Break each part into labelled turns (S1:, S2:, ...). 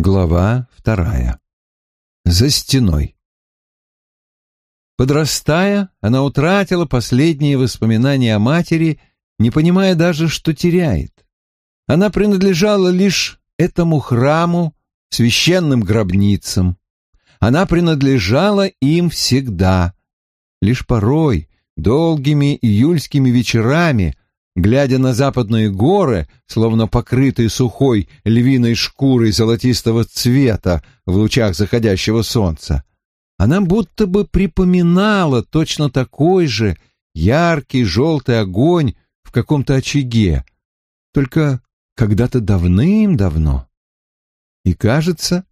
S1: Глава вторая. За стеной. Подрастая, она утратила последние воспоминания о матери, не понимая даже, что теряет. Она принадлежала лишь этому храму, священным гробницам. Она принадлежала им всегда. Лишь порой, долгими июльскими вечерами, глядя на западные горы, словно покрытые сухой львиной шкурой золотистого цвета в лучах заходящего солнца, она будто бы припоминала точно такой же яркий желтый огонь в каком-то очаге, только когда-то давным-давно. И кажется,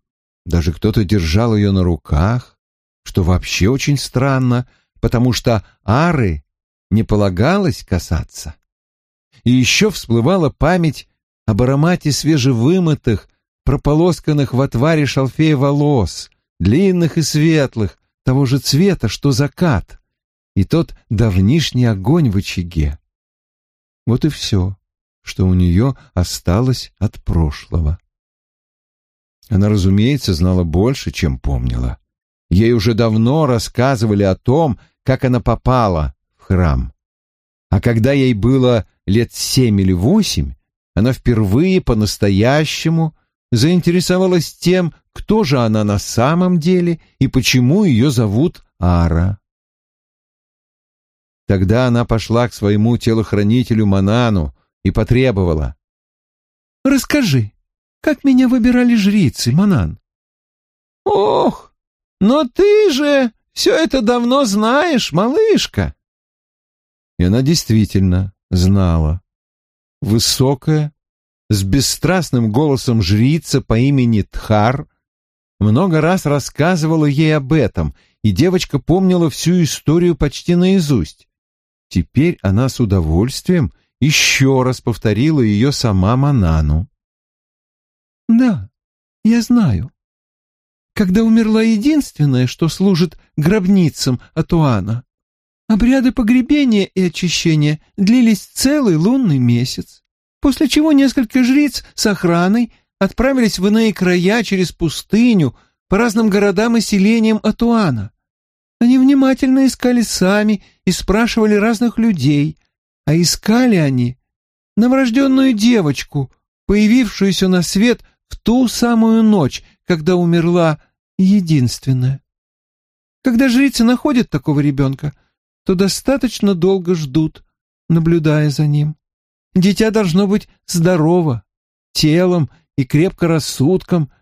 S1: даже кто-то держал ее на руках, что вообще очень странно, потому что Ары не полагалось касаться. И еще всплывала память об аромате свежевымытых, прополосканных в отваре шалфея волос, длинных и светлых, того же цвета, что закат, и тот давнишний огонь в очаге. Вот и все, что у нее осталось от прошлого. Она, разумеется, знала больше, чем помнила. Ей уже давно рассказывали о том, как она попала в храм. А когда ей было лет семь или восемь, она впервые по-настоящему заинтересовалась тем, кто же она на самом деле и почему ее зовут Ара. Тогда она пошла к своему телохранителю Манану и потребовала. «Расскажи, как меня выбирали жрицы, Манан?» «Ох, но ты же все это давно знаешь, малышка!» И она действительно знала. Высокая, с бесстрастным голосом жрица по имени Тхар много раз рассказывала ей об этом, и девочка помнила всю историю почти наизусть. Теперь она с удовольствием еще раз повторила ее сама Манану. «Да, я знаю. Когда умерла единственная, что служит гробницам Атуана, обряды погребения и очищения длились целый лунный месяц, после чего несколько жриц с охраной отправились в иные края через пустыню по разным городам и селениям Атуана. Они внимательно искали сами и спрашивали разных людей, а искали они новорожденную девочку, появившуюся на свет в ту самую ночь, когда умерла единственная. Когда жрицы находят такого ребенка, то достаточно долго ждут, наблюдая за ним. Дитя должно быть здорово, телом и крепко рассудком,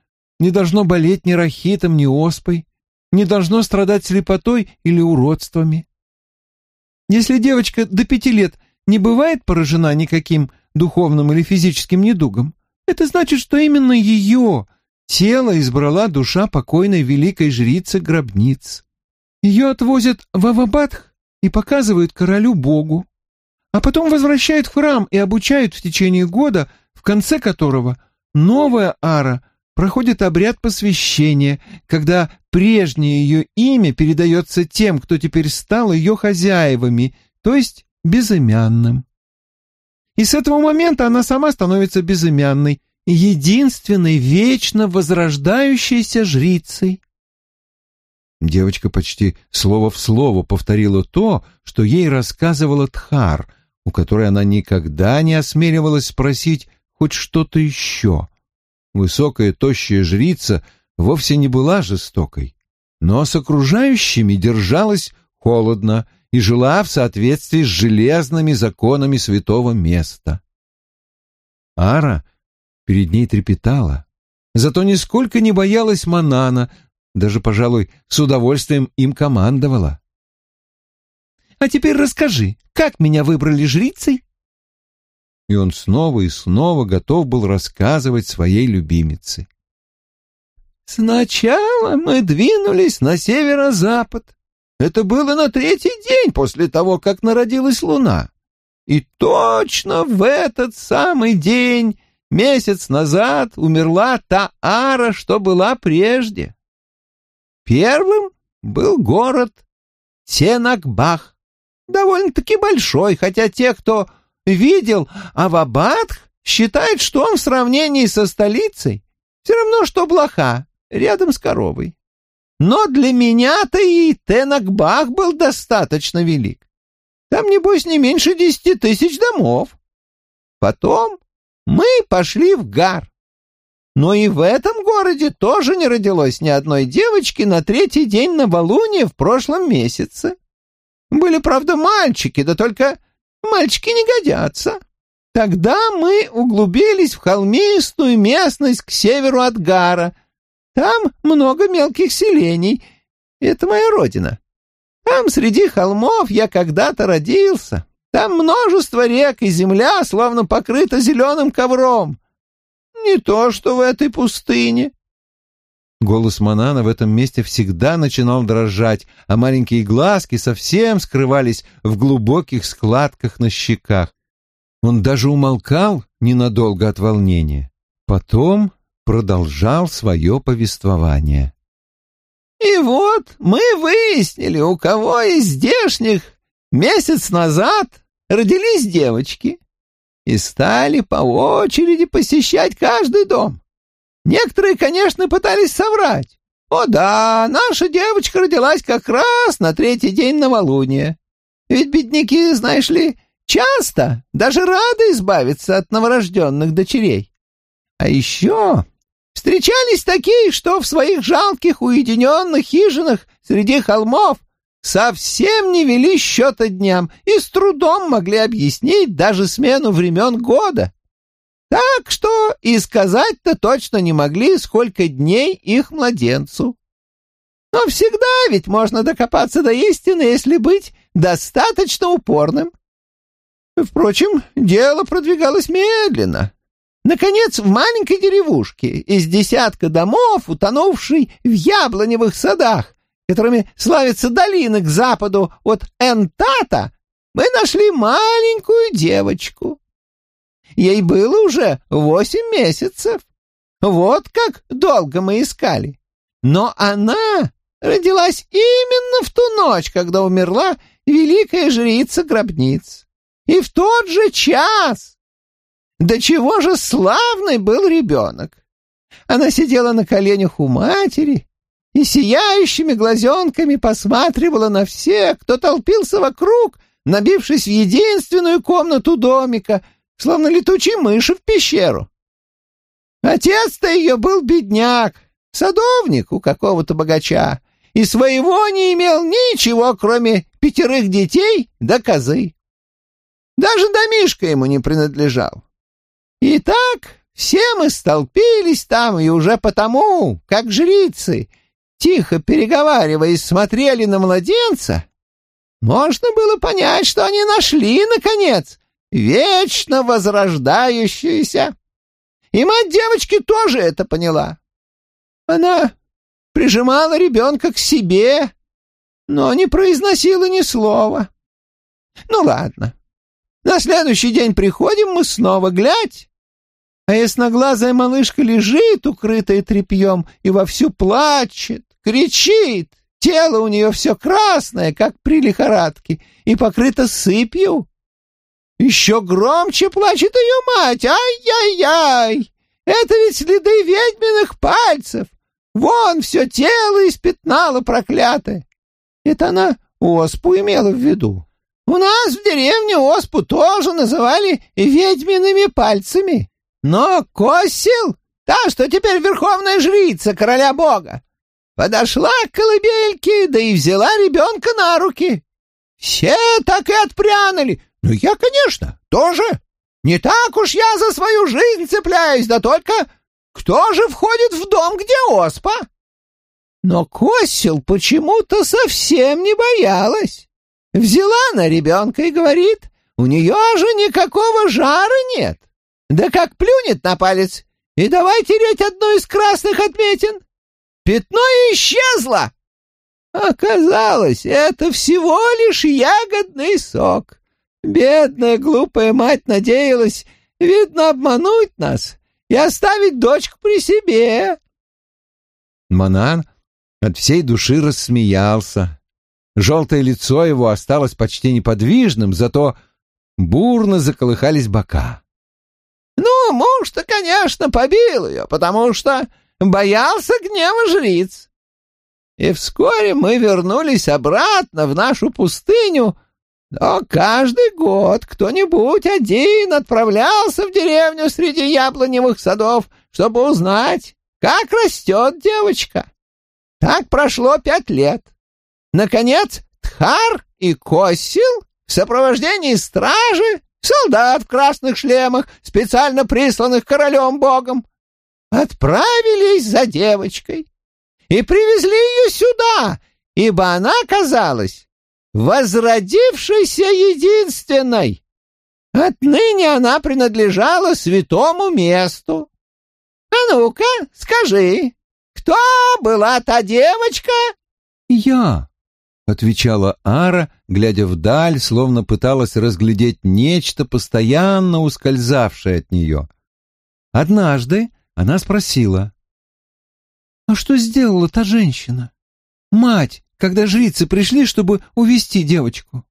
S1: не должно болеть ни рахитом, ни оспой, не должно страдать слепотой или уродствами. Если девочка до пяти лет не бывает поражена никаким духовным или физическим недугом, это значит, что именно ее тело избрала душа покойной великой жрицы гробниц. Ее отвозят в Авабадх и показывают королю Богу, а потом возвращают в храм и обучают в течение года, в конце которого новая ара проходит обряд посвящения, когда прежнее ее имя передается тем, кто теперь стал ее хозяевами, то есть безымянным. И с этого момента она сама становится безымянной, единственной вечно возрождающейся жрицей. Девочка почти слово в слово повторила то, что ей рассказывала Тхар, у которой она никогда не осмеливалась спросить хоть что-то еще. Высокая тощая жрица вовсе не была жестокой, но с окружающими держалась холодно и жила в соответствии с железными законами святого места. Ара перед ней трепетала, зато нисколько не боялась Манана, даже, пожалуй, с удовольствием им командовала. «А теперь расскажи, как меня выбрали жрицей?» И он снова и снова готов был рассказывать своей любимице. «Сначала мы двинулись на северо-запад. Это было на третий день после того, как народилась луна. И точно в этот самый день, месяц назад, умерла та ара, что была прежде. Первым был город Сенакбах, довольно-таки большой, хотя те, кто видел Авабадх, считают, что он в сравнении со столицей
S2: Все равно, что блоха, рядом с коровой. Но для меня-то и Тенакбах был достаточно велик. Там, небось, не меньше десяти тысяч домов. Потом мы пошли в Гар. Но и в этом городе тоже не родилось ни одной девочки на третий день новолуния в прошлом месяце. Были, правда, мальчики, да только мальчики не годятся. Тогда мы углубились в холмистую местность к северу от Гара. Там много мелких селений. Это моя родина. Там среди холмов я когда-то родился. Там множество рек, и земля словно покрыта зеленым ковром. Не то, что в этой пустыне.
S1: Голос Манана в этом месте всегда начинал дрожать, а маленькие глазки совсем скрывались в глубоких складках на щеках. Он даже умолкал ненадолго от волнения. Потом продолжал свое повествование.
S2: «И вот мы выяснили, у кого из здешних месяц назад родились девочки и стали по очереди посещать каждый дом. Некоторые, конечно, пытались соврать. О да, наша девочка родилась как раз на третий день новолуния. Ведь бедняки, знаешь ли, часто даже рады избавиться от новорожденных дочерей. А еще встречались такие, что в своих жалких уединенных хижинах среди холмов совсем не вели счета дням и с трудом могли объяснить даже смену времен года. Так что и сказать-то точно не могли, сколько дней их младенцу. Но всегда ведь можно докопаться до истины, если быть достаточно упорным. Впрочем, дело продвигалось медленно. Наконец, в маленькой деревушке из десятка домов, утонувшей в яблоневых садах, которыми славится долина к западу от Энтата, мы нашли маленькую девочку. Ей было уже восемь месяцев. Вот как долго мы искали. Но она родилась именно в ту ночь, когда умерла великая жрица гробниц. И в тот же час. До чего же славный был ребенок. Она сидела на коленях у матери и сияющими глазенками посматривала на всех, кто толпился вокруг, набившись в единственную комнату домика, словно летучие мыши в пещеру. Отец-то ее был бедняк, садовник у какого-то богача, и своего не имел ничего, кроме пятерых детей да козы. Даже домишка ему не принадлежал. И так все мы столпились там, и уже потому, как жрицы, тихо переговариваясь, смотрели на младенца, можно было понять, что они нашли, наконец, вечно возрождающуюся. И мать девочки тоже это поняла. Она прижимала ребенка к себе, но не произносила ни слова. Ну ладно. На следующий день приходим мы снова, глядь. А ясноглазая малышка лежит, укрытая тряпьем, и вовсю плачет, кричит. Тело у нее все красное, как при лихорадке, и покрыто сыпью. Еще громче плачет ее мать. Ай-яй-яй! Это ведь следы ведьминых пальцев. Вон все тело испятнало проклятое. Это она оспу имела в виду. У нас в деревне оспу тоже называли ведьмиными пальцами. Но Косил, та, что теперь верховная жрица короля бога, подошла к колыбельке, да и взяла ребенка на руки. Все так и отпрянули, ну, я, конечно, тоже. Не так уж я за свою жизнь цепляюсь, да только кто же входит в дом, где оспа? Но Косил почему-то совсем не боялась. Взяла на ребенка и говорит, у нее же никакого жара нет. Да как плюнет на палец, и давай тереть одну из красных отметин. Пятно исчезло. Оказалось, это всего лишь ягодный сок. Бедная глупая мать надеялась, видно, обмануть нас и оставить дочку при себе.
S1: Манан от всей души рассмеялся. Желтое лицо его осталось почти неподвижным, зато бурно заколыхались бока.
S2: «Ну, муж-то, конечно, побил ее, потому что боялся гнева жриц. И вскоре мы вернулись обратно в нашу пустыню, но каждый год кто-нибудь один отправлялся в деревню среди яблоневых садов, чтобы узнать, как растет девочка. Так прошло пять лет. Наконец, Тхар и Косил в сопровождении стражи, солдат в красных шлемах, специально присланных королем-богом, отправились за девочкой и привезли ее сюда, ибо она казалась возродившейся единственной. Отныне она принадлежала святому месту. А ну-ка, скажи, кто была та девочка?
S1: Я, отвечала Ара, глядя вдаль, словно пыталась разглядеть нечто, постоянно ускользавшее от нее. Однажды она спросила, «А что сделала та женщина? Мать, когда жрицы пришли, чтобы увести девочку?»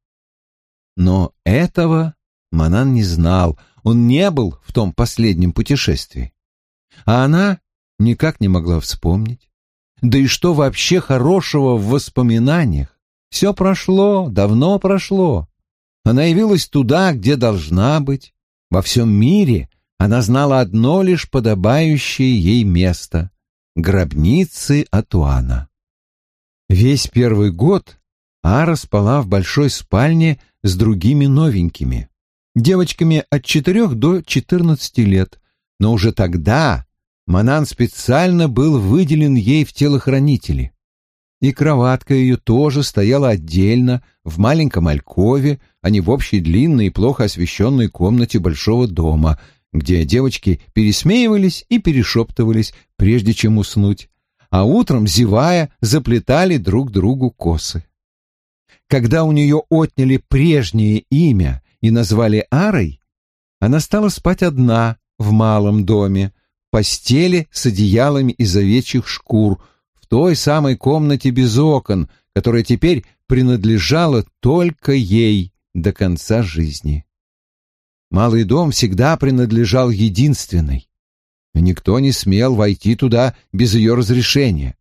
S1: Но этого Манан не знал, он не был в том последнем путешествии. А она никак не могла вспомнить. Да и что вообще хорошего в воспоминаниях? Все прошло, давно прошло. Она явилась туда, где должна быть. Во всем мире она знала одно лишь подобающее ей место — гробницы Атуана. Весь первый год Ара спала в большой спальне с другими новенькими, девочками от четырех до четырнадцати лет, но уже тогда Манан специально был выделен ей в телохранители. И кроватка ее тоже стояла отдельно, в маленьком алькове, а не в общей длинной и плохо освещенной комнате большого дома, где девочки пересмеивались и перешептывались, прежде чем уснуть, а утром, зевая, заплетали друг другу косы. Когда у нее отняли прежнее имя и назвали Арой, она стала спать одна в малом доме, постели с одеялами из овечьих шкур в той самой комнате без окон, которая теперь принадлежала только ей до конца жизни. Малый дом всегда принадлежал единственной. Никто не смел войти туда без ее разрешения.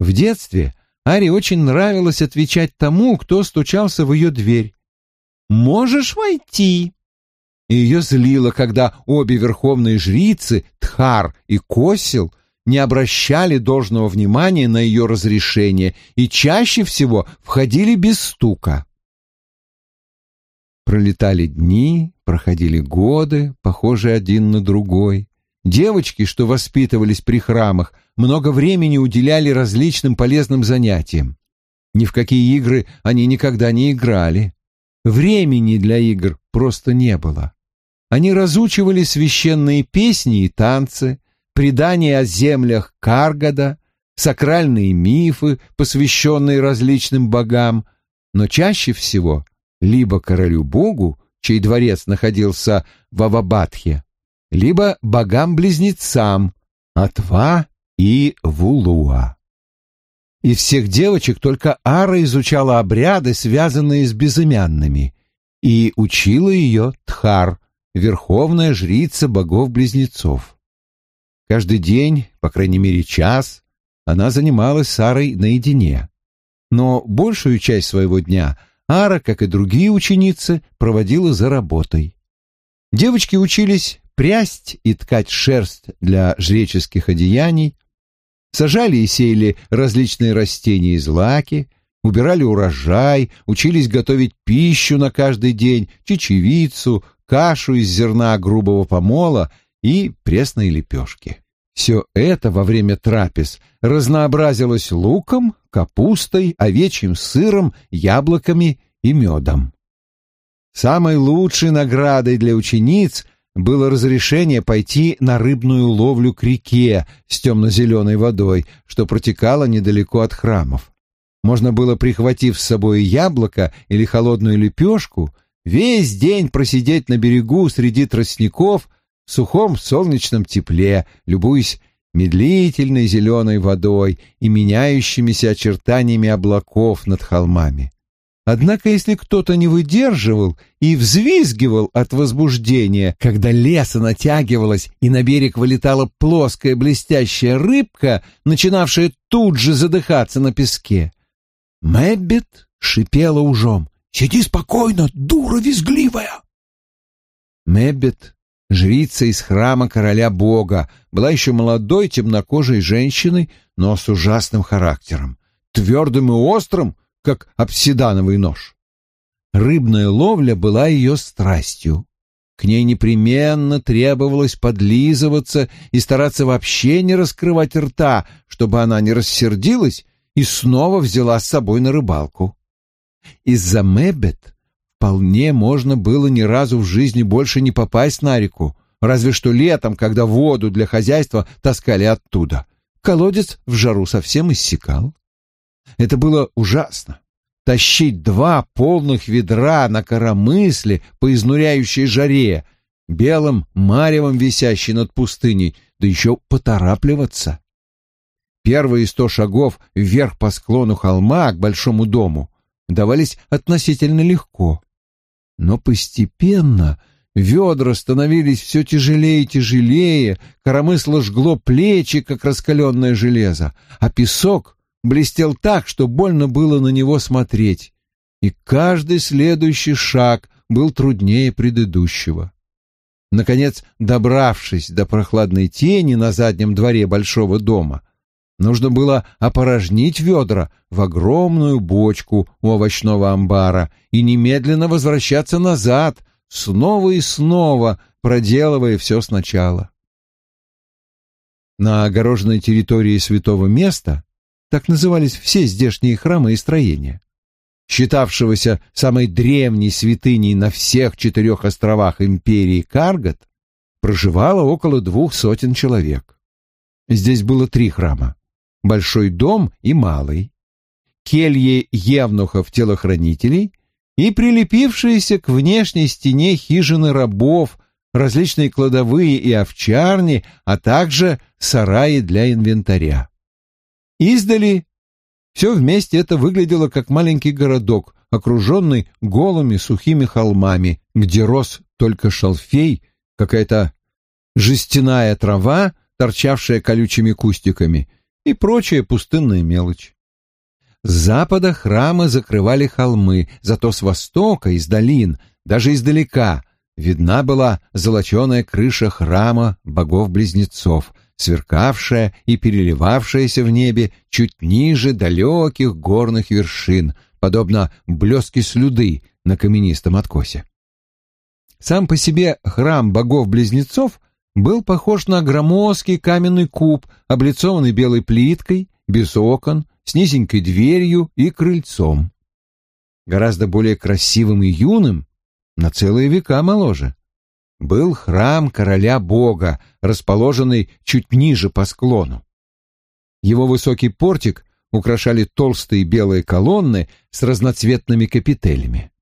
S1: В детстве Аре очень нравилось отвечать тому, кто стучался в ее дверь. «Можешь войти?» и ее злило, когда обе верховные жрицы, Тхар и Косил, не обращали должного внимания на ее разрешение и чаще всего входили без стука. Пролетали дни, проходили годы, похожие один на другой. Девочки, что воспитывались при храмах, много времени уделяли различным полезным занятиям. Ни в какие игры они никогда не играли. Времени для игр просто не было. Они разучивали священные песни и танцы, предания о землях Каргада, сакральные мифы, посвященные различным богам, но чаще всего либо королю-богу, чей дворец находился в Авабадхе, либо богам-близнецам Атва и Вулуа. Из всех девочек только Ара изучала обряды, связанные с безымянными, и учила ее Тхар, верховная жрица богов-близнецов. Каждый день, по крайней мере час, она занималась с Арой наедине. Но большую часть своего дня Ара, как и другие ученицы, проводила за работой. Девочки учились прясть и ткать шерсть для жреческих одеяний, сажали и сеяли различные растения и злаки, убирали урожай, учились готовить пищу на каждый день, чечевицу, кашу из зерна грубого помола и пресные лепешки. Все это во время трапез разнообразилось луком, капустой, овечьим сыром, яблоками и медом. Самой лучшей наградой для учениц было разрешение пойти на рыбную ловлю к реке с темно-зеленой водой, что протекала недалеко от храмов. Можно было, прихватив с собой яблоко или холодную лепешку, весь день просидеть на берегу среди тростников в сухом солнечном тепле, любуясь медлительной зеленой водой и меняющимися очертаниями облаков над холмами. Однако если кто-то не выдерживал и взвизгивал от возбуждения, когда леса натягивалась и на берег вылетала плоская блестящая рыбка, начинавшая тут же задыхаться на песке, Мэббет шипела ужом. «Сиди спокойно, дура визгливая!» Мэббет, жрица из храма короля бога, была еще молодой темнокожей женщиной, но с ужасным характером, твердым и острым, как обсидановый нож. Рыбная ловля была ее страстью. К ней непременно требовалось подлизываться и стараться вообще не раскрывать рта, чтобы она не рассердилась и снова взяла с собой на рыбалку. Из-за Мэббет вполне можно было ни разу в жизни больше не попасть на реку, разве что летом, когда воду для хозяйства таскали оттуда. Колодец в жару совсем иссякал. Это было ужасно. Тащить два полных ведра на коромысле по изнуряющей жаре, белым маревом висящей над пустыней, да еще поторапливаться. Первые сто шагов вверх по склону холма к большому дому давались относительно легко. Но постепенно ведра становились все тяжелее и тяжелее, коромысло жгло плечи, как раскаленное железо, а песок блестел так, что больно было на него смотреть, и каждый следующий шаг был труднее предыдущего. Наконец, добравшись до прохладной тени на заднем дворе большого дома, нужно было опорожнить ведра в огромную бочку у овощного амбара и немедленно возвращаться назад, снова и снова проделывая все сначала. На огороженной территории святого места так назывались все здешние храмы и строения, считавшегося самой древней святыней на всех четырех островах империи Каргат, проживало около двух сотен человек. Здесь было три храма — Большой дом и Малый, кельи евнухов-телохранителей и прилепившиеся к внешней стене хижины рабов, различные кладовые и овчарни, а также сараи для инвентаря. Издали все вместе это выглядело как маленький городок, окруженный голыми сухими холмами, где рос только шалфей, какая-то жестяная трава, торчавшая колючими кустиками, и прочая пустынная мелочь. С запада храмы закрывали холмы, зато с востока, из долин, даже издалека, видна была золоченая крыша храма богов-близнецов — сверкавшая и переливавшаяся в небе чуть ниже далеких горных вершин, подобно блеске слюды на каменистом откосе. Сам по себе храм богов-близнецов был похож на громоздкий каменный куб, облицованный белой плиткой, без окон, с низенькой дверью и крыльцом. Гораздо более красивым и юным, на целые века моложе был храм короля бога, расположенный чуть ниже по склону. Его высокий портик украшали толстые белые колонны с разноцветными капителями.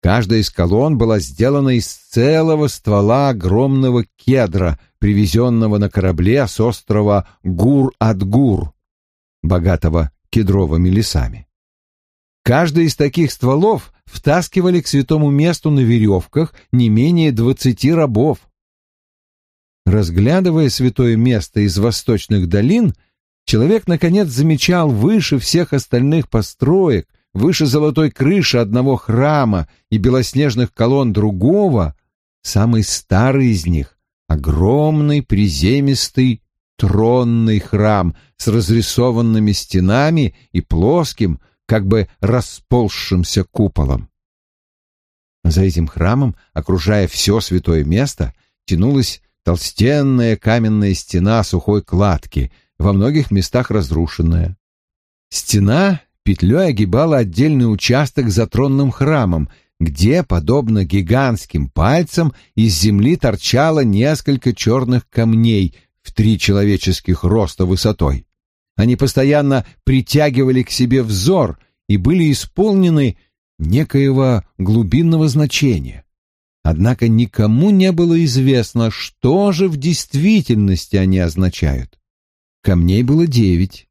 S1: Каждая из колонн была сделана из целого ствола огромного кедра, привезенного на корабле с острова Гур-ад-Гур, богатого кедровыми лесами. Каждый из таких стволов втаскивали к святому месту на веревках не менее двадцати рабов. Разглядывая святое место из восточных долин, человек, наконец, замечал выше всех остальных построек, выше золотой крыши одного храма и белоснежных колонн другого, самый старый из них — огромный приземистый тронный храм с разрисованными стенами и плоским, как бы расползшимся куполом. За этим храмом, окружая все святое место, тянулась толстенная каменная стена сухой кладки, во многих местах разрушенная. Стена петлей огибала отдельный участок за тронным храмом, где, подобно гигантским пальцам, из земли торчало несколько черных камней в три человеческих роста высотой. Они постоянно притягивали к себе взор и были исполнены некоего глубинного значения. Однако никому не было известно, что же в действительности они означают. Камней было девять.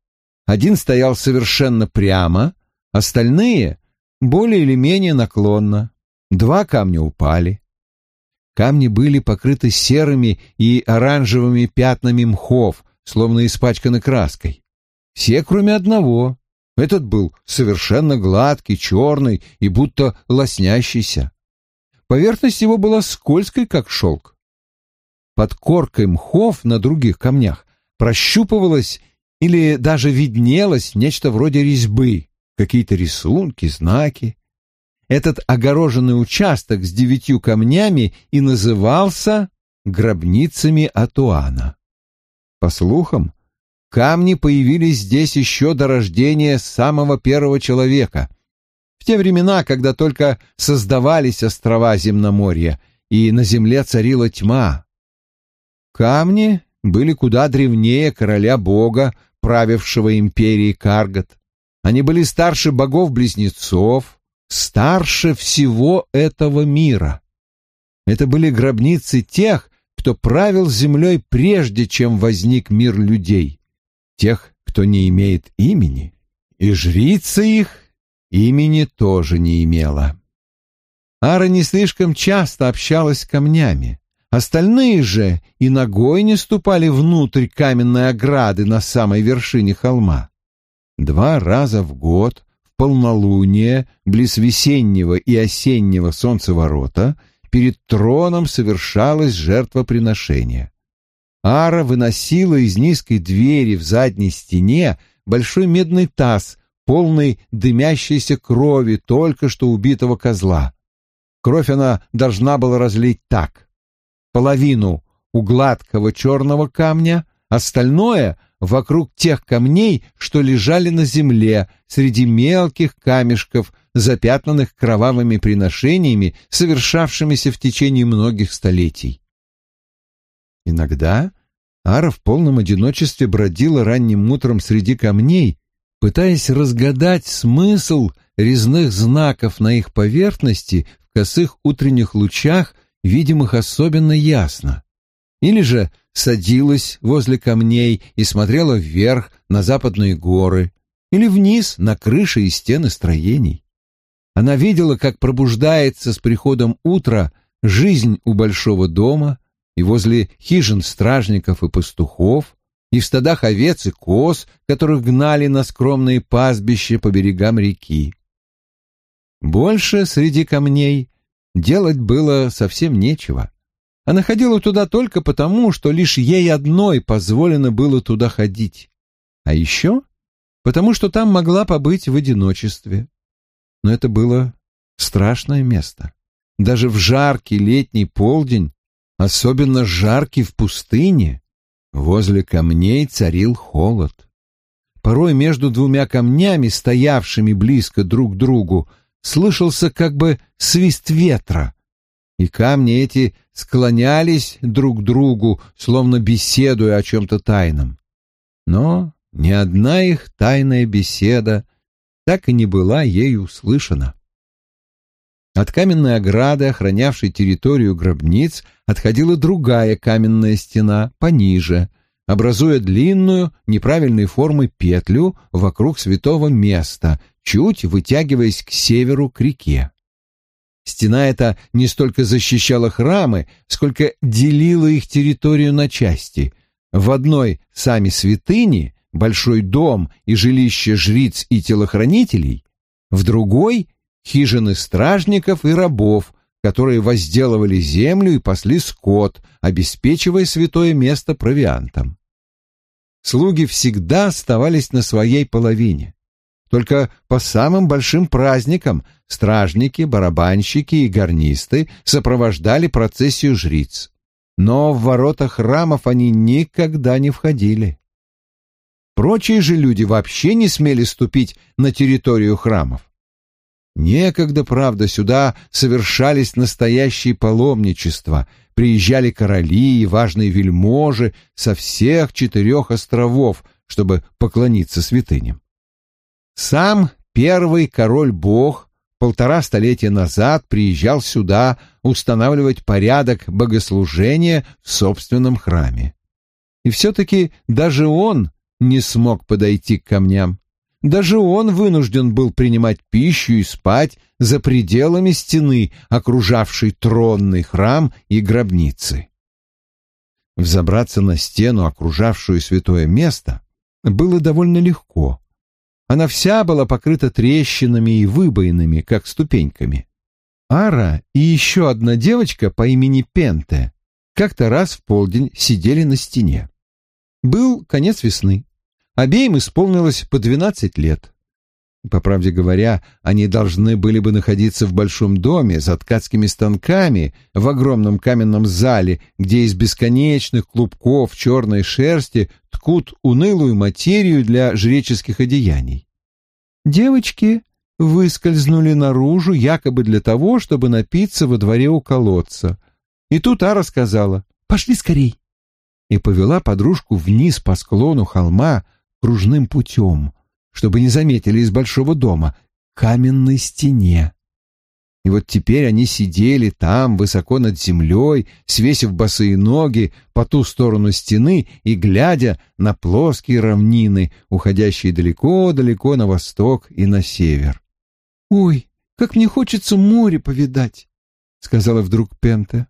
S1: Один стоял совершенно прямо, остальные более или менее наклонно. Два камня упали. Камни были покрыты серыми и оранжевыми пятнами мхов, словно испачканы краской. Все, кроме одного. Этот был совершенно гладкий, черный и будто лоснящийся. Поверхность его была скользкой, как шелк. Под коркой мхов на других камнях прощупывалось или даже виднелось нечто вроде резьбы, какие-то рисунки, знаки. Этот огороженный участок с девятью камнями и назывался гробницами Атуана. По слухам, камни появились здесь еще до рождения самого первого человека, в те времена, когда только создавались острова земноморья, и на земле царила тьма. Камни были куда древнее короля бога, правившего империей Каргат. Они были старше богов-близнецов, старше всего этого мира. Это были гробницы тех, кто правил землей прежде, чем возник мир людей, тех, кто не имеет имени, и жрица их имени тоже не имела. Ара не слишком часто общалась с камнями. Остальные же и ногой не ступали внутрь каменной ограды на самой вершине холма. Два раза в год, в полнолуние, близ весеннего и осеннего солнцеворота, перед троном совершалось жертвоприношение. Ара выносила из низкой двери в задней стене большой медный таз, полный дымящейся крови только что убитого козла. Кровь она должна была разлить так. Половину у гладкого черного камня, остальное вокруг тех камней, что лежали на земле среди мелких камешков, запятнанных кровавыми приношениями, совершавшимися в течение многих столетий. Иногда Ара в полном одиночестве бродила ранним утром среди камней, пытаясь разгадать смысл резных знаков на их поверхности в косых утренних лучах, видимых особенно ясно. Или же садилась возле камней и смотрела вверх на западные горы, или вниз на крыши и стены строений. Она видела, как пробуждается с приходом утра жизнь у большого дома и возле хижин стражников и пастухов, и в стадах овец и коз, которых гнали на скромные пастбища по берегам реки. Больше среди камней делать было совсем нечего. Она ходила туда только потому, что лишь ей одной позволено было туда ходить. А еще потому, что там могла побыть в одиночестве. Но это было страшное место. Даже в жаркий летний полдень, особенно жаркий в пустыне, возле камней царил холод. Порой между двумя камнями, стоявшими близко друг к другу, слышался как бы свист ветра, и камни эти склонялись друг к другу, словно беседуя о чем-то тайном. Но ни одна их тайная беседа так и не была ею услышана. От каменной ограды, охранявшей территорию гробниц, отходила другая каменная стена, пониже, образуя длинную, неправильной формы петлю вокруг святого места, чуть вытягиваясь к северу к реке. Стена эта не столько защищала храмы, сколько делила их территорию на части. В одной сами святыни, большой дом и жилище жриц и телохранителей, в другой — хижины стражников и рабов, которые возделывали землю и пасли скот, обеспечивая святое место провиантом. Слуги всегда оставались на своей половине. Только по самым большим праздникам стражники, барабанщики и гарнисты сопровождали процессию жриц. Но в ворота храмов они никогда не входили. Прочие же люди вообще не смели ступить на территорию храмов. Некогда, правда, сюда совершались настоящие паломничества, приезжали короли и важные вельможи со всех четырех островов, чтобы поклониться святыням. Сам первый король-бог полтора столетия назад приезжал сюда устанавливать порядок богослужения в собственном храме. И все-таки даже он не смог подойти к камням. Даже он вынужден был принимать пищу и спать за пределами стены, окружавшей тронный храм и гробницы. Взобраться на стену, окружавшую святое место, было довольно легко. Она вся была покрыта трещинами и выбоинами, как ступеньками. Ара и еще одна девочка по имени Пенте как-то раз в полдень сидели на стене. Был конец весны. Обеим исполнилось по двенадцать лет. По правде говоря, они должны были бы находиться в большом доме за ткацкими станками в огромном каменном зале, где из бесконечных клубков черной шерсти ткут унылую материю для жреческих одеяний. Девочки выскользнули наружу якобы для того, чтобы напиться во дворе у колодца. И тут Ара сказала «Пошли скорей!» и повела подружку вниз по склону холма кружным путем, чтобы не заметили из большого дома, каменной стене. И вот теперь они сидели там, высоко над землей, свесив босые ноги по ту сторону стены и глядя на плоские равнины, уходящие далеко-далеко на восток и на север. «Ой, как мне хочется море повидать», — сказала вдруг Пента.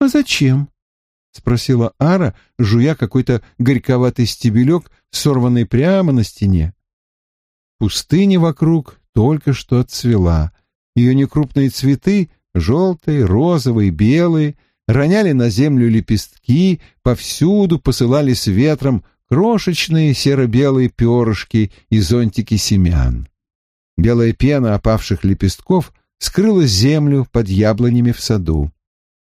S1: «А зачем?» — спросила Ара, жуя какой-то горьковатый стебелек, сорванный прямо на стене. Пустыня вокруг только что отцвела. Ее некрупные цветы, желтые, розовые, белые, роняли на землю лепестки, повсюду посылались ветром крошечные серо-белые перышки и зонтики семян. Белая пена опавших лепестков скрыла землю под яблонями в саду.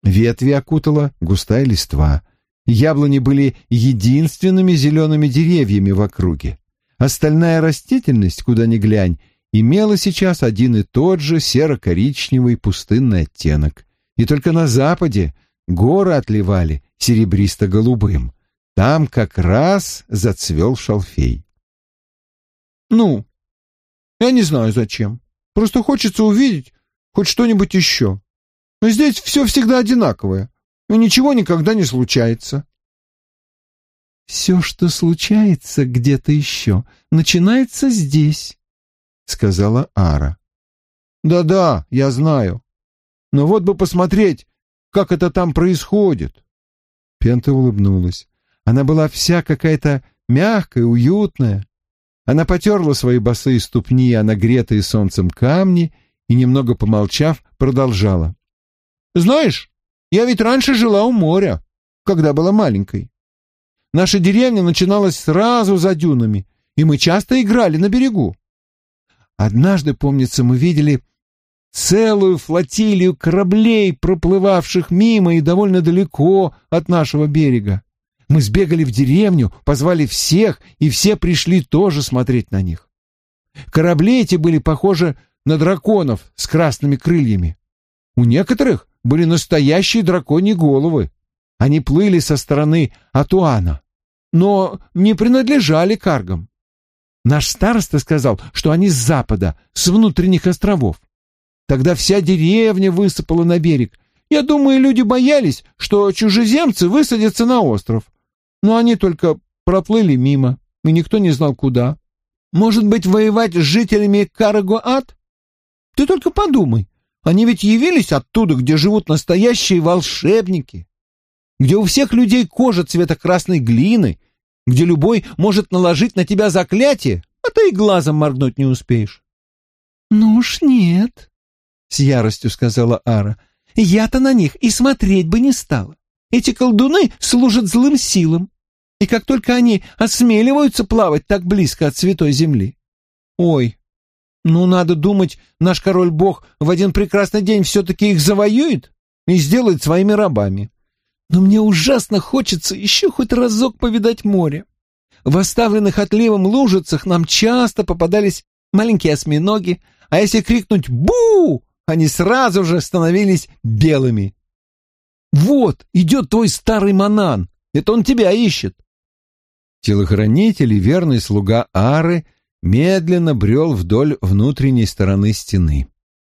S1: Ветви окутала густая листва. Яблони были единственными зелеными деревьями в округе. Остальная растительность, куда ни глянь, имела сейчас один и тот же серо-коричневый пустынный оттенок. И только на западе горы отливали серебристо-голубым. Там как раз зацвел шалфей.
S2: «Ну, я не знаю зачем. Просто хочется увидеть хоть что-нибудь еще. Но здесь все всегда одинаковое, и ничего никогда не случается».
S1: «Все, что случается где-то еще, начинается здесь», — сказала Ара.
S2: «Да-да, я знаю. Но вот бы посмотреть, как это там происходит».
S1: Пента улыбнулась. Она была вся какая-то мягкая, уютная. Она потерла свои босые ступни о нагретые солнцем камни и, немного помолчав, продолжала.
S2: «Знаешь, я ведь раньше жила у моря, когда была маленькой. Наша деревня начиналась сразу за дюнами, и мы часто играли на берегу. Однажды, помнится, мы видели целую флотилию кораблей, проплывавших мимо и довольно далеко от нашего берега. Мы сбегали в деревню, позвали всех, и все пришли тоже смотреть на них. Корабли эти были похожи на драконов с красными крыльями. У некоторых были настоящие драконьи головы. Они плыли со стороны Атуана но не принадлежали каргам. Наш староста сказал, что они с запада, с внутренних островов. Тогда вся деревня высыпала на берег. Я думаю, люди боялись, что чужеземцы высадятся на остров. Но они только проплыли мимо, и никто не знал, куда. Может быть, воевать с жителями Караго-Ад? Ты только подумай, они ведь явились оттуда, где живут настоящие волшебники, где у всех людей кожа цвета красной глины, где любой может наложить на тебя заклятие, а ты и глазом моргнуть не успеешь. — Ну уж нет, — с яростью сказала Ара. — Я-то на них и смотреть бы не стала. Эти колдуны служат злым силам, и как только они осмеливаются плавать так близко от святой земли. Ой, ну надо думать, наш король-бог в один прекрасный день все-таки их завоюет и сделает своими рабами но мне ужасно хочется еще хоть разок повидать море. В оставленных отливом лужицах нам часто попадались маленькие осьминоги, а если крикнуть «Бу!», они сразу же становились белыми. «Вот, идет твой старый манан, это он тебя ищет».
S1: Телохранитель и верный слуга Ары медленно брел вдоль внутренней стороны стены.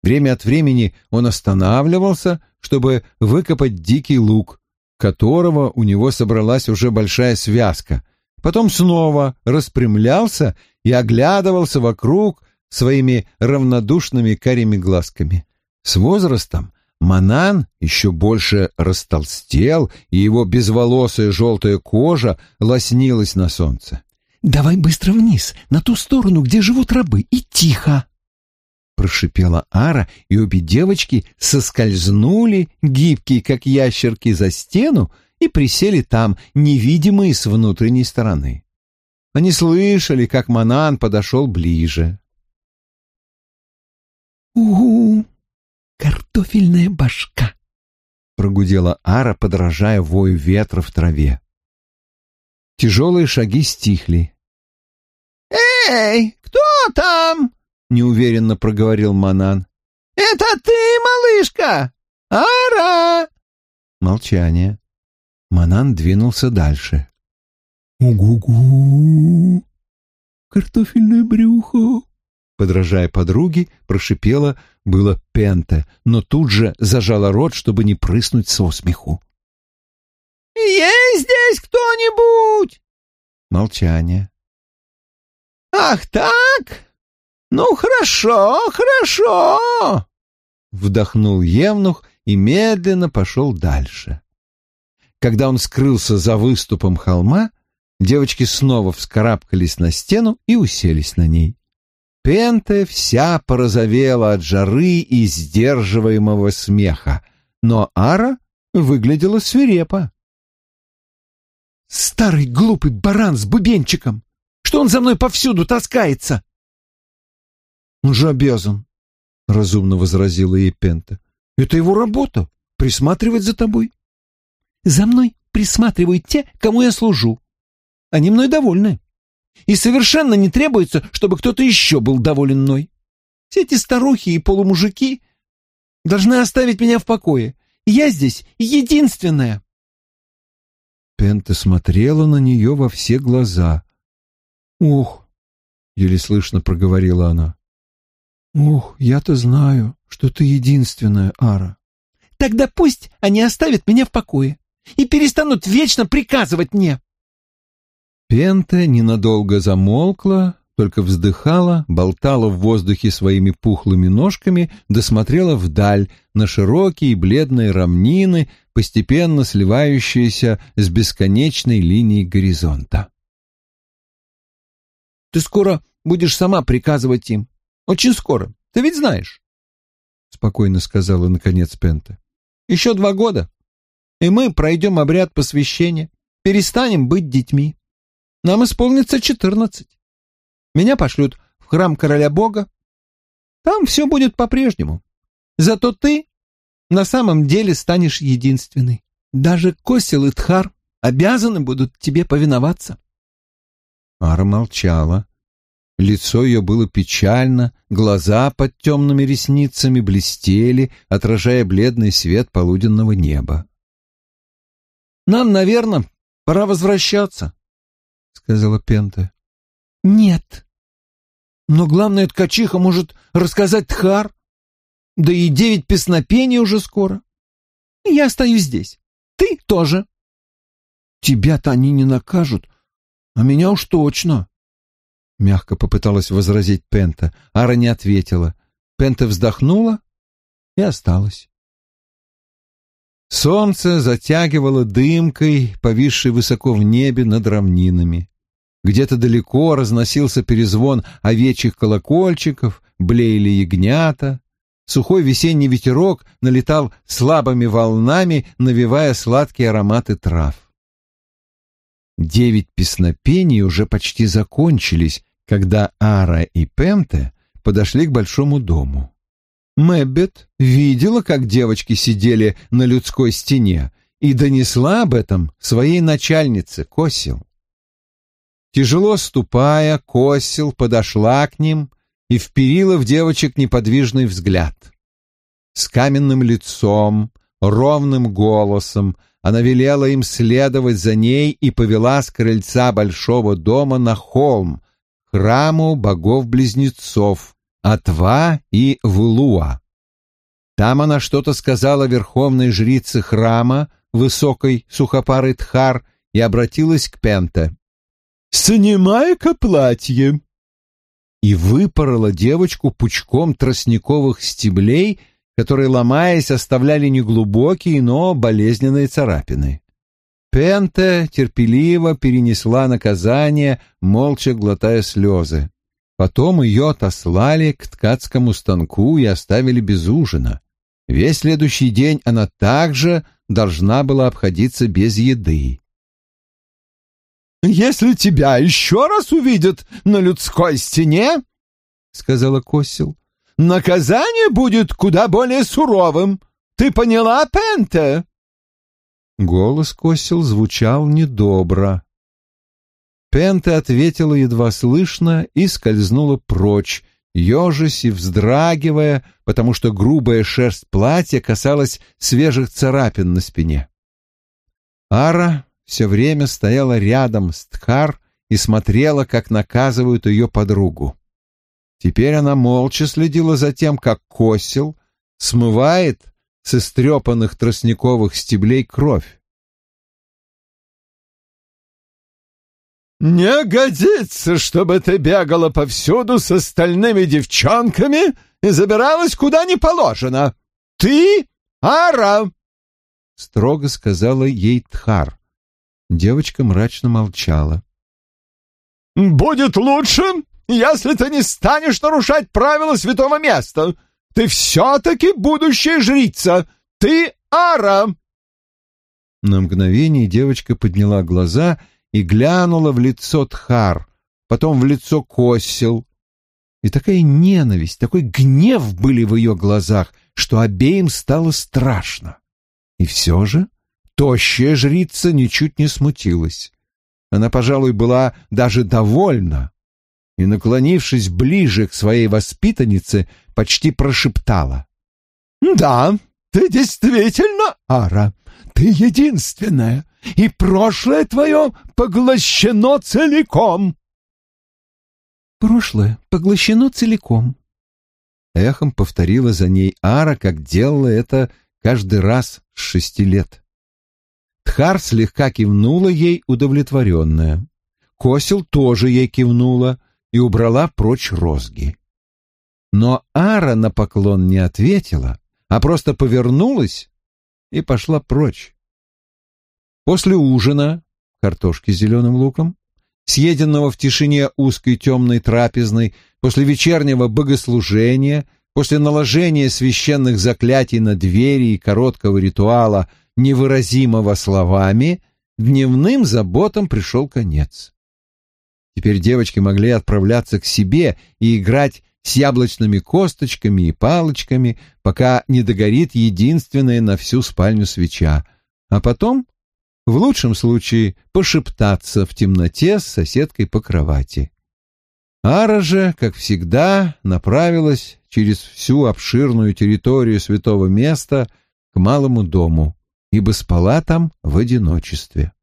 S1: Время от времени он останавливался, чтобы выкопать дикий лук, которого у него собралась уже большая связка, потом снова распрямлялся и оглядывался вокруг своими равнодушными карими глазками. С возрастом Манан еще больше растолстел, и его безволосая желтая кожа лоснилась на солнце.
S2: «Давай быстро вниз, на ту сторону, где живут рабы, и тихо!»
S1: Прошипела Ара, и обе девочки соскользнули, гибкие, как ящерки, за стену и присели там, невидимые с внутренней стороны. Они слышали, как Манан подошел ближе.
S2: «Угу!» «Картофельная башка!» — прогудела Ара, подражая вою ветра в траве.
S1: Тяжелые шаги стихли.
S2: «Эй, кто там?»
S1: — неуверенно проговорил Манан.
S2: «Это ты, малышка? Ара!»
S1: Молчание. Манан двинулся дальше.
S2: «Угу-гу! Картофельное брюхо!»
S1: подражая подруге, прошипела было Пента, но тут же зажала рот, чтобы не прыснуть со смеху.
S2: «Есть здесь кто-нибудь?»
S1: Молчание.
S2: «Ах так? Ну, хорошо, хорошо!»
S1: Вдохнул Евнух и медленно пошел дальше. Когда он скрылся за выступом холма, девочки снова вскарабкались на стену и уселись на ней. Пента вся порозовела от жары и сдерживаемого смеха, но Ара выглядела свирепо.
S2: «Старый глупый баран с бубенчиком! Что он за мной повсюду таскается?»
S1: «Он же обязан», — разумно возразила ей Пента. «Это его работа — присматривать за тобой».
S2: «За мной присматривают те, кому я служу. Они мной довольны и совершенно не требуется, чтобы кто-то еще был доволен мной. Все эти старухи и полумужики должны оставить меня в покое. Я здесь единственная.
S1: Пента смотрела на нее во все глаза. «Ох!» — еле слышно проговорила она. «Ох, я-то знаю, что ты единственная, Ара».
S2: «Тогда пусть они оставят меня в покое и перестанут вечно приказывать мне».
S1: Пента ненадолго замолкла, только вздыхала, болтала в воздухе своими пухлыми ножками, досмотрела вдаль на широкие бледные равнины, постепенно сливающиеся с бесконечной линией горизонта.
S2: «Ты скоро будешь сама приказывать им. Очень скоро. Ты ведь знаешь?»
S1: — спокойно сказала наконец Пента.
S2: «Еще два года, и мы пройдем обряд посвящения, перестанем быть детьми. Нам исполнится четырнадцать. Меня пошлют в храм короля бога. Там все будет по-прежнему. Зато ты на самом деле станешь единственной. Даже Косил и Тхар обязаны будут тебе повиноваться.
S1: Ара молчала. Лицо ее было печально, глаза под темными ресницами блестели, отражая бледный свет полуденного неба.
S2: «Нам, наверное, пора возвращаться», — сказала Пента.
S1: «Нет».
S2: «Но главное, ткачиха может рассказать Тхар. Да и девять песнопений уже скоро. Я остаюсь здесь. Ты тоже».
S1: «Тебя-то они не накажут, а меня уж точно». Мягко попыталась возразить Пента. Ара не ответила. Пента вздохнула и осталась. Солнце затягивало дымкой, повисшей высоко в небе над равнинами. Где-то далеко разносился перезвон овечьих колокольчиков, блеяли ягнята. Сухой весенний ветерок налетал слабыми волнами, навевая сладкие ароматы трав. Девять песнопений уже почти закончились, когда Ара и Пемте подошли к большому дому. Мэббет видела, как девочки сидели на людской стене, и донесла об этом своей начальнице Косил. Тяжело ступая, Косил подошла к ним и вперила в девочек неподвижный взгляд. С каменным лицом, ровным голосом она велела им следовать за ней и повела с крыльца большого дома на холм, храму богов-близнецов, Атва и Вулуа. Там она что-то сказала верховной жрице храма, высокой сухопарой Тхар, и обратилась к Пенте.
S2: «Снимай-ка платье!»
S1: И выпорола девочку пучком тростниковых стеблей, которые, ломаясь, оставляли неглубокие, но болезненные царапины. Пента терпеливо перенесла наказание, молча глотая слезы. Потом ее отослали к ткацкому станку и оставили без ужина. Весь следующий день она также должна была обходиться без еды.
S2: «Если тебя еще раз увидят на людской стене, — сказала Косил, — наказание будет куда более суровым. Ты поняла, Пенте?»
S1: Голос Косил звучал недобро. Пенте ответила едва слышно и скользнула прочь, ежась и вздрагивая, потому что грубая шерсть платья касалась свежих царапин на спине. Ара все время стояла рядом с Тхар и смотрела, как наказывают ее подругу. Теперь она молча следила за тем, как косил смывает с истрепанных тростниковых стеблей кровь.
S2: «Не годится, чтобы ты бегала повсюду с остальными девчонками и забиралась куда не положено. Ты — Ара!» — строго сказала ей Тхар.
S1: Девочка мрачно молчала.
S2: «Будет лучше, если ты не станешь нарушать правила святого места. Ты все-таки будущая жрица. Ты Ара!»
S1: На мгновение девочка подняла глаза и глянула в лицо Тхар, потом в лицо Косил. И такая ненависть, такой гнев были в ее глазах, что обеим стало страшно. И все же тощая жрица ничуть не смутилась. Она, пожалуй, была даже довольна и, наклонившись ближе к своей воспитаннице, почти прошептала.
S2: «Да, ты действительно Ара. Ты единственная, и прошлое твое поглощено целиком.
S3: Прошлое поглощено целиком.
S1: Эхом повторила за ней Ара, как делала это каждый раз с шести лет. Тхар слегка кивнула ей удовлетворенная. Косил тоже ей кивнула и убрала прочь розги. Но Ара на поклон не ответила, а просто повернулась и пошла прочь. После ужина, картошки с зеленым луком, съеденного в тишине узкой темной трапезной, после вечернего богослужения, после наложения священных заклятий на двери и короткого ритуала, невыразимого словами, дневным заботам пришел конец. Теперь девочки могли отправляться к себе и играть с яблочными косточками и палочками, пока не догорит единственная на всю спальню свеча, а потом, в лучшем случае, пошептаться в темноте с соседкой по кровати. Ара же, как всегда, направилась через всю обширную территорию святого места к малому дому, ибо спала там в одиночестве.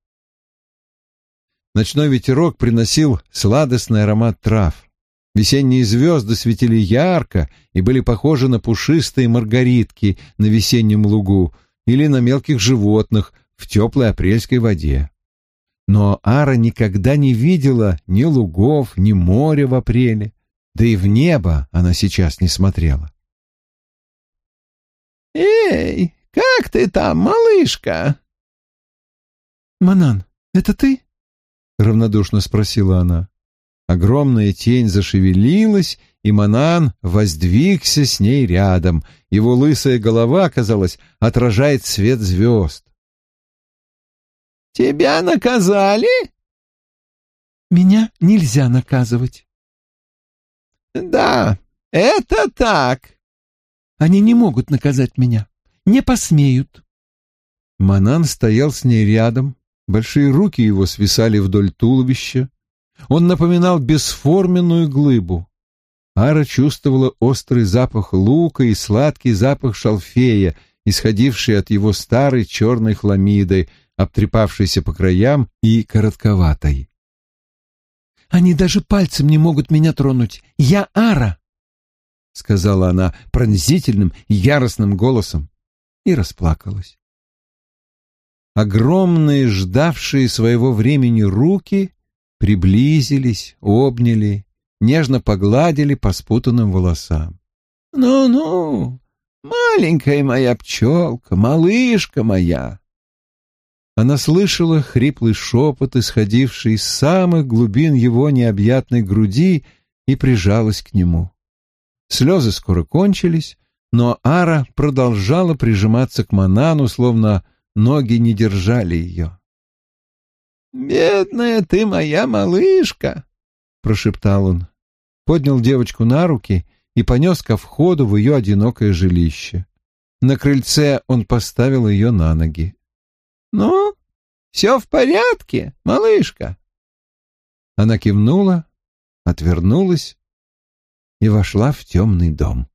S1: Ночной ветерок приносил сладостный аромат трав. Весенние звезды светили ярко и были похожи на пушистые маргаритки на весеннем лугу или на мелких животных в теплой апрельской воде. Но Ара никогда не видела ни лугов, ни моря в апреле, да и в небо она сейчас не смотрела.
S2: «Эй, как ты там, малышка?»
S3: «Манан, это ты?»
S1: — равнодушно спросила она. Огромная тень зашевелилась, и Манан воздвигся с ней рядом. Его лысая голова, казалось, отражает свет звезд.
S2: «Тебя наказали?»
S3: «Меня нельзя наказывать».
S2: «Да, это так».
S3: «Они не могут наказать меня. Не посмеют».
S1: Манан стоял с ней рядом. Большие руки его свисали вдоль туловища. Он напоминал бесформенную глыбу. Ара чувствовала острый запах лука и сладкий запах шалфея, исходивший от его старой черной хламиды, обтрепавшейся по краям и коротковатой.
S3: «Они даже пальцем не могут меня тронуть. Я Ара!» — сказала она пронзительным, яростным голосом и расплакалась.
S1: Огромные, ждавшие своего времени руки приблизились, обняли, нежно погладили по спутанным волосам.
S2: «Ну-ну, маленькая моя пчелка, малышка моя!»
S1: Она слышала хриплый шепот, исходивший из самых глубин его необъятной груди, и прижалась к нему. Слезы скоро кончились, но Ара продолжала прижиматься к Манану, словно ноги не держали ее.
S2: «Бедная ты моя малышка!» — прошептал он.
S1: Поднял девочку на руки и понес ко входу в ее одинокое жилище. На крыльце он поставил ее на ноги.
S2: «Ну, все в порядке, малышка?»
S1: Она кивнула, отвернулась и вошла в темный дом.